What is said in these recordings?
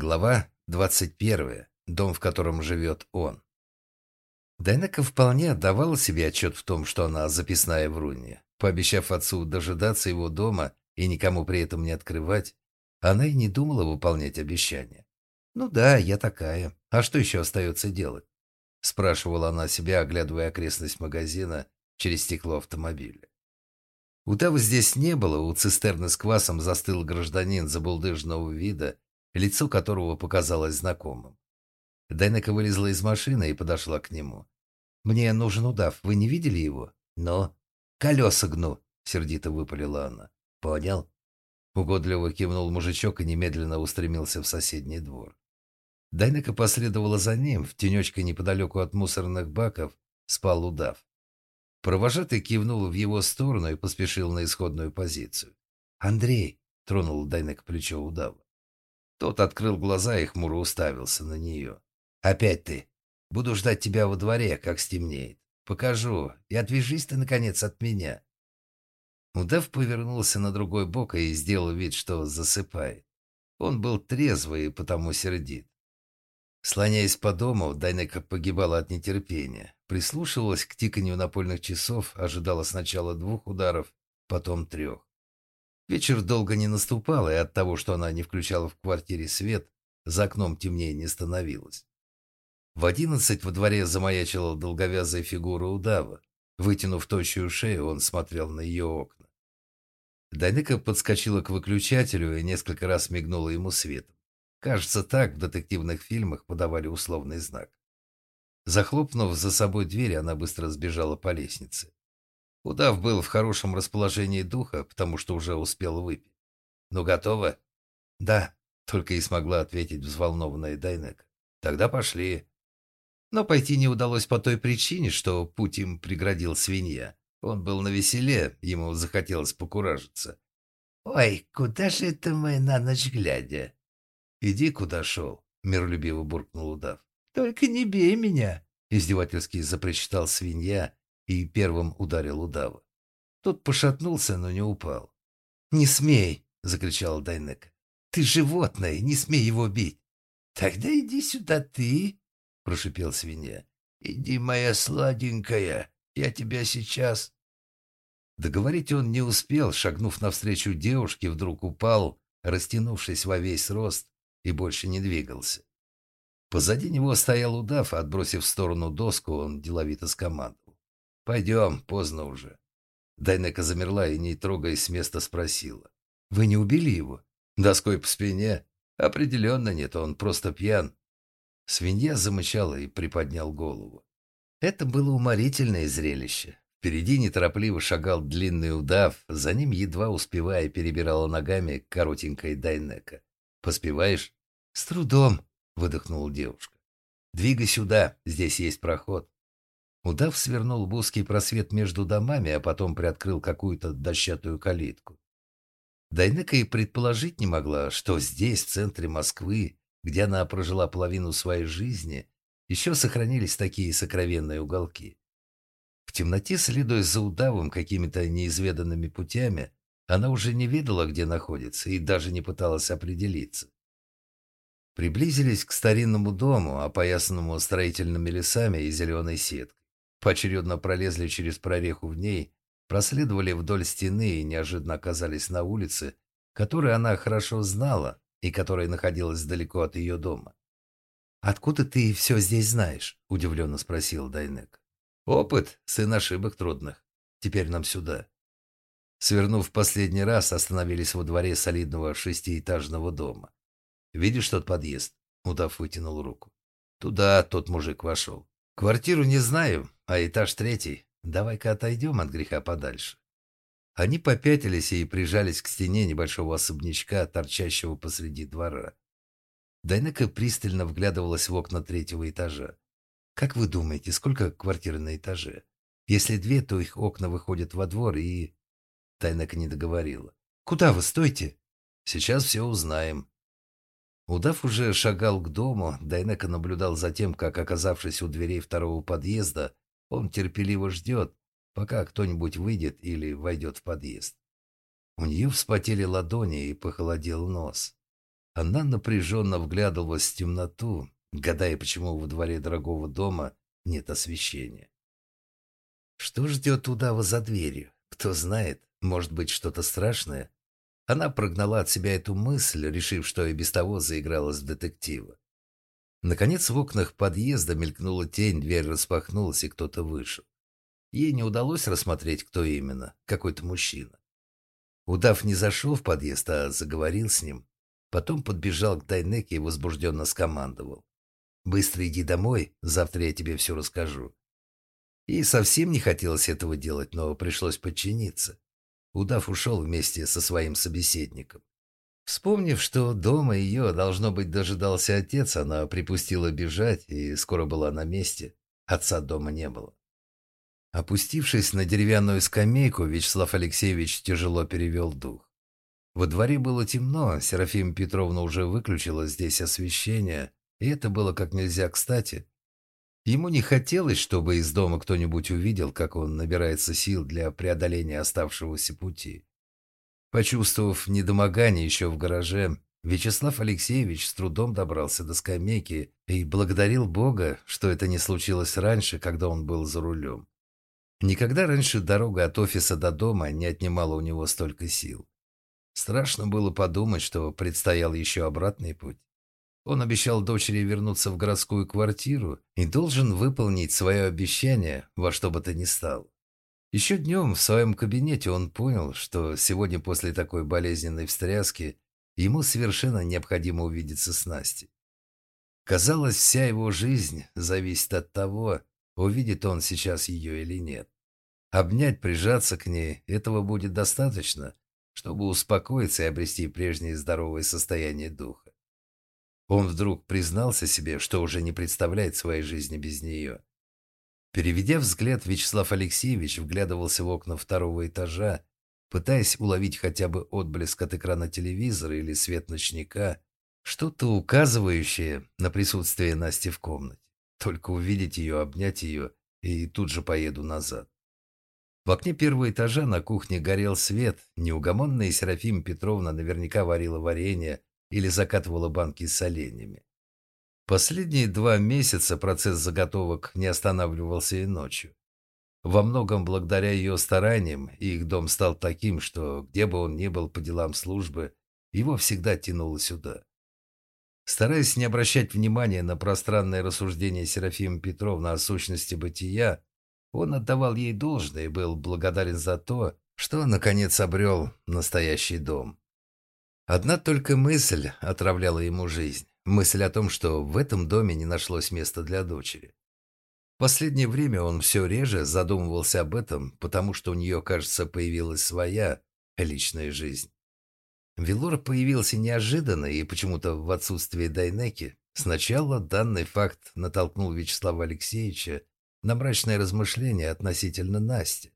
Глава 21. Дом, в котором живет он. Дайнека вполне отдавала себе отчет в том, что она записная в руне. Пообещав отцу дожидаться его дома и никому при этом не открывать, она и не думала выполнять обещание. «Ну да, я такая. А что еще остается делать?» Спрашивала она себя, оглядывая окрестность магазина через стекло автомобиля. Удава здесь не было, у цистерны с квасом застыл гражданин забулдыжного вида лицо которого показалось знакомым. Дайнека вылезла из машины и подошла к нему. «Мне нужен удав. Вы не видели его?» «Но...» «Колеса гну!» — сердито выпалила она. «Понял?» Угодливо кивнул мужичок и немедленно устремился в соседний двор. Дайнека последовала за ним. В тенечке неподалеку от мусорных баков спал удав. Провожатый кивнул в его сторону и поспешил на исходную позицию. «Андрей!» — тронул Дайнека плечо удава. Тот открыл глаза и хмуро уставился на нее. «Опять ты. Буду ждать тебя во дворе, как стемнеет. Покажу, и отвяжись ты, наконец, от меня». Удав повернулся на другой бок и сделал вид, что засыпает. Он был трезвый и потому сердит. Слоняясь по дому, Дайнека погибала от нетерпения. Прислушивалась к тиканью напольных часов, ожидала сначала двух ударов, потом трех. Вечер долго не наступал, и от того, что она не включала в квартире свет, за окном темнее не становилось. В одиннадцать во дворе замаячила долговязая фигура удава. Вытянув тощую шею, он смотрел на ее окна. Даника подскочила к выключателю и несколько раз мигнула ему светом. Кажется, так в детективных фильмах подавали условный знак. Захлопнув за собой дверь, она быстро сбежала по лестнице. Удав был в хорошем расположении духа, потому что уже успел выпить. «Ну, готово?» «Да», — только и смогла ответить взволнованная Дайнека. «Тогда пошли». Но пойти не удалось по той причине, что путь им преградил свинья. Он был на веселе, ему захотелось покуражиться. «Ой, куда же это мы на ночь глядя?» «Иди, куда шел», — миролюбиво буркнул удав. «Только не бей меня», — издевательски запричитал свинья, и первым ударил удава. Тот пошатнулся, но не упал. «Не смей!» — закричал Дайнека. «Ты животное, не смей его бить!» «Тогда иди сюда ты!» — прошипел свинья. «Иди, моя сладенькая, я тебя сейчас...» Договорить он не успел, шагнув навстречу девушке, вдруг упал, растянувшись во весь рост, и больше не двигался. Позади него стоял удав, а отбросив в сторону доску, он деловито скомандовал. «Пойдем, поздно уже». Дайнека замерла и, не трогаясь с места, спросила. «Вы не убили его?» «Доской по спине?» «Определенно нет, он просто пьян». Свинья замычала и приподнял голову. Это было уморительное зрелище. Впереди неторопливо шагал длинный удав, за ним, едва успевая, перебирала ногами коротенькая Дайнека. «Поспеваешь?» «С трудом», — выдохнула девушка. «Двигай сюда, здесь есть проход». Удав свернул в узкий просвет между домами, а потом приоткрыл какую-то дощатую калитку. Дайнека и предположить не могла, что здесь, в центре Москвы, где она прожила половину своей жизни, еще сохранились такие сокровенные уголки. В темноте, следуя за удавом какими-то неизведанными путями, она уже не видела, где находится, и даже не пыталась определиться. Приблизились к старинному дому, опоясанному строительными лесами и зеленой сеткой поочередно пролезли через прореху в ней, проследовали вдоль стены и неожиданно оказались на улице, которую она хорошо знала и которая находилась далеко от ее дома. «Откуда ты все здесь знаешь?» – удивленно спросил Дайнек. «Опыт, сын ошибок трудных. Теперь нам сюда». Свернув последний раз, остановились во дворе солидного шестиэтажного дома. «Видишь тот подъезд?» – удав вытянул руку. Туда тот мужик вошел. «Квартиру не знаю, а этаж третий. Давай-ка отойдем от греха подальше. Они попятились и прижались к стене небольшого особнячка, торчащего посреди двора. Дайнека пристально вглядывалась в окна третьего этажа. «Как вы думаете, сколько квартир на этаже? Если две, то их окна выходят во двор и...» Дайнека не договорила. «Куда вы? Стойте!» «Сейчас все узнаем». Удав уже шагал к дому, Дайнека наблюдал за тем, как, оказавшись у дверей второго подъезда, он терпеливо ждет, пока кто-нибудь выйдет или войдет в подъезд. У нее вспотели ладони и похолодел нос. Она напряженно вглядывалась в темноту, гадая, почему во дворе дорогого дома нет освещения. Что ждет удава за дверью? Кто знает, может быть, что-то страшное? Она прогнала от себя эту мысль, решив, что и без того заигралась в детектива. Наконец в окнах подъезда мелькнула тень, дверь распахнулась, и кто-то вышел. Ей не удалось рассмотреть, кто именно, какой-то мужчина. Удав не зашел в подъезд, а заговорил с ним. Потом подбежал к Дайнеке и возбужденно скомандовал. «Быстро иди домой, завтра я тебе все расскажу». Ей совсем не хотелось этого делать, но пришлось подчиниться. Удав ушел вместе со своим собеседником. Вспомнив, что дома ее, должно быть, дожидался отец, она припустила бежать и скоро была на месте. Отца дома не было. Опустившись на деревянную скамейку, Вячеслав Алексеевич тяжело перевел дух. Во дворе было темно, Серафима Петровна уже выключила здесь освещение, и это было как нельзя кстати. Ему не хотелось, чтобы из дома кто-нибудь увидел, как он набирается сил для преодоления оставшегося пути. Почувствовав недомогание еще в гараже, Вячеслав Алексеевич с трудом добрался до скамейки и благодарил Бога, что это не случилось раньше, когда он был за рулем. Никогда раньше дорога от офиса до дома не отнимала у него столько сил. Страшно было подумать, что предстоял еще обратный путь. Он обещал дочери вернуться в городскую квартиру и должен выполнить свое обещание во что бы то ни стало. Еще днем в своем кабинете он понял, что сегодня после такой болезненной встряски ему совершенно необходимо увидеться с Настей. Казалось, вся его жизнь зависит от того, увидит он сейчас ее или нет. Обнять, прижаться к ней – этого будет достаточно, чтобы успокоиться и обрести прежнее здоровое состояние духа. Он вдруг признался себе, что уже не представляет своей жизни без нее. Переведя взгляд, Вячеслав Алексеевич вглядывался в окна второго этажа, пытаясь уловить хотя бы отблеск от экрана телевизора или свет ночника, что-то указывающее на присутствие Насти в комнате. Только увидеть ее, обнять ее, и тут же поеду назад. В окне первого этажа на кухне горел свет. Неугомонная Серафима Петровна наверняка варила варенье или закатывала банки с соленьями. Последние два месяца процесс заготовок не останавливался и ночью. Во многом благодаря ее стараниям их дом стал таким, что где бы он ни был по делам службы, его всегда тянуло сюда. Стараясь не обращать внимания на пространное рассуждение Серафимы Петровны о сущности бытия, он отдавал ей должное и был благодарен за то, что, наконец, обрел настоящий дом. Одна только мысль отравляла ему жизнь. Мысль о том, что в этом доме не нашлось места для дочери. Последнее время он все реже задумывался об этом, потому что у нее, кажется, появилась своя личная жизнь. Велор появился неожиданно и почему-то в отсутствие Дайнеки. Сначала данный факт натолкнул Вячеслава Алексеевича на мрачное размышление относительно Насти.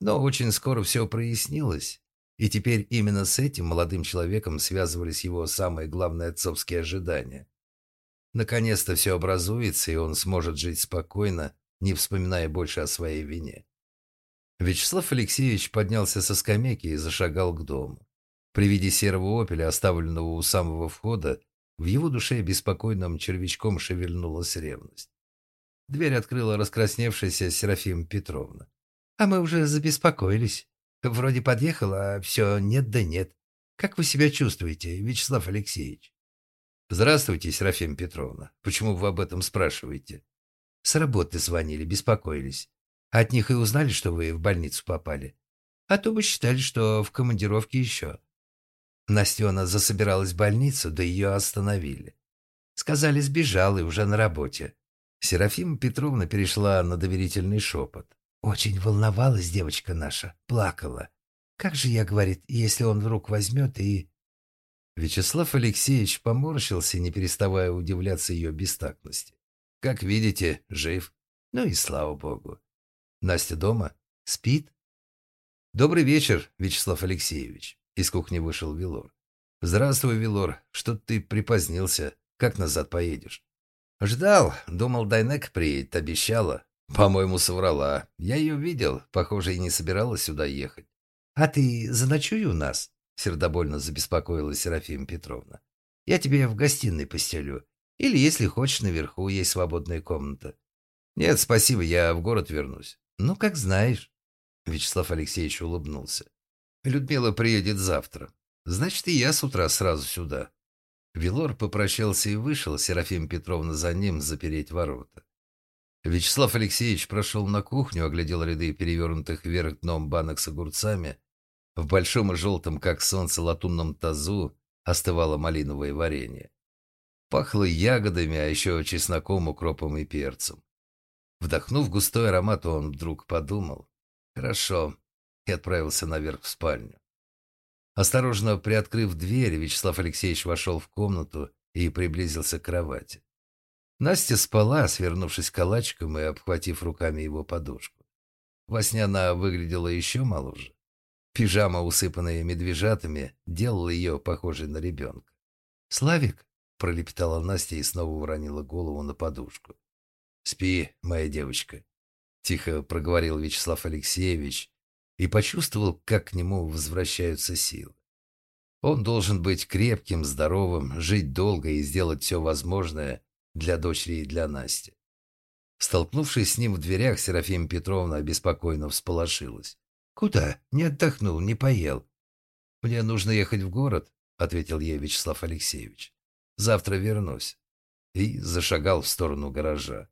Но очень скоро все прояснилось, и теперь именно с этим молодым человеком связывались его самые главные отцовские ожидания. Наконец-то все образуется, и он сможет жить спокойно, не вспоминая больше о своей вине. Вячеслав Алексеевич поднялся со скамейки и зашагал к дому. При виде серого опеля, оставленного у самого входа, в его душе беспокойным червячком шевельнулась ревность. Дверь открыла раскрасневшаяся Серафима Петровна. «А мы уже забеспокоились. Вроде подъехал, а все нет да нет. Как вы себя чувствуете, Вячеслав Алексеевич?» «Здравствуйте, Серафима Петровна. Почему вы об этом спрашиваете?» «С работы звонили, беспокоились. От них и узнали, что вы в больницу попали. А то бы считали, что в командировке еще». Настена засобиралась в больницу, да ее остановили. Сказали, сбежала и уже на работе. Серафима Петровна перешла на доверительный шепот. «Очень волновалась девочка наша, плакала. Как же я, говорит, если он вдруг возьмет и...» Вячеслав Алексеевич поморщился, не переставая удивляться ее бестактности. «Как видите, жив. Ну и слава богу. Настя дома? Спит?» «Добрый вечер, Вячеслав Алексеевич», — из кухни вышел Вилор. «Здравствуй, Вилор. Что ты припозднился? Как назад поедешь?» «Ждал. Думал, Дайнек приедет. Обещала. По-моему, соврала. Я ее видел. Похоже, и не собиралась сюда ехать». «А ты заночуй у нас?» Сердобольно забеспокоилась Серафима Петровна. Я тебе в гостиной постелю. Или, если хочешь, наверху есть свободная комната». «Нет, спасибо, я в город вернусь». «Ну, как знаешь». Вячеслав Алексеевич улыбнулся. «Людмила приедет завтра. Значит, и я с утра сразу сюда». Вилор попрощался и вышел, Серафим Петровна за ним запереть ворота. Вячеслав Алексеевич прошел на кухню, оглядел ряды перевернутых вверх дном банок с огурцами. В большом и желтом, как солнце, латунном тазу остывало малиновое варенье. Пахло ягодами, а еще чесноком, укропом и перцем. Вдохнув густой аромат, он вдруг подумал. «Хорошо», и отправился наверх в спальню. Осторожно приоткрыв дверь, Вячеслав Алексеевич вошел в комнату и приблизился к кровати. Настя спала, свернувшись калачиком и обхватив руками его подушку. Во сне она выглядела еще моложе. Пижама, усыпанная медвежатами, делала ее похожей на ребенка. «Славик?» — пролепетала Настя и снова уронила голову на подушку. «Спи, моя девочка», — тихо проговорил Вячеслав Алексеевич и почувствовал, как к нему возвращаются силы. Он должен быть крепким, здоровым, жить долго и сделать все возможное для дочери и для Насти. Столкнувшись с ним в дверях, Серафима Петровна обеспокоенно всполошилась. «Куда? Не отдохнул, не поел». «Мне нужно ехать в город», — ответил ей Вячеслав Алексеевич. «Завтра вернусь». И зашагал в сторону гаража.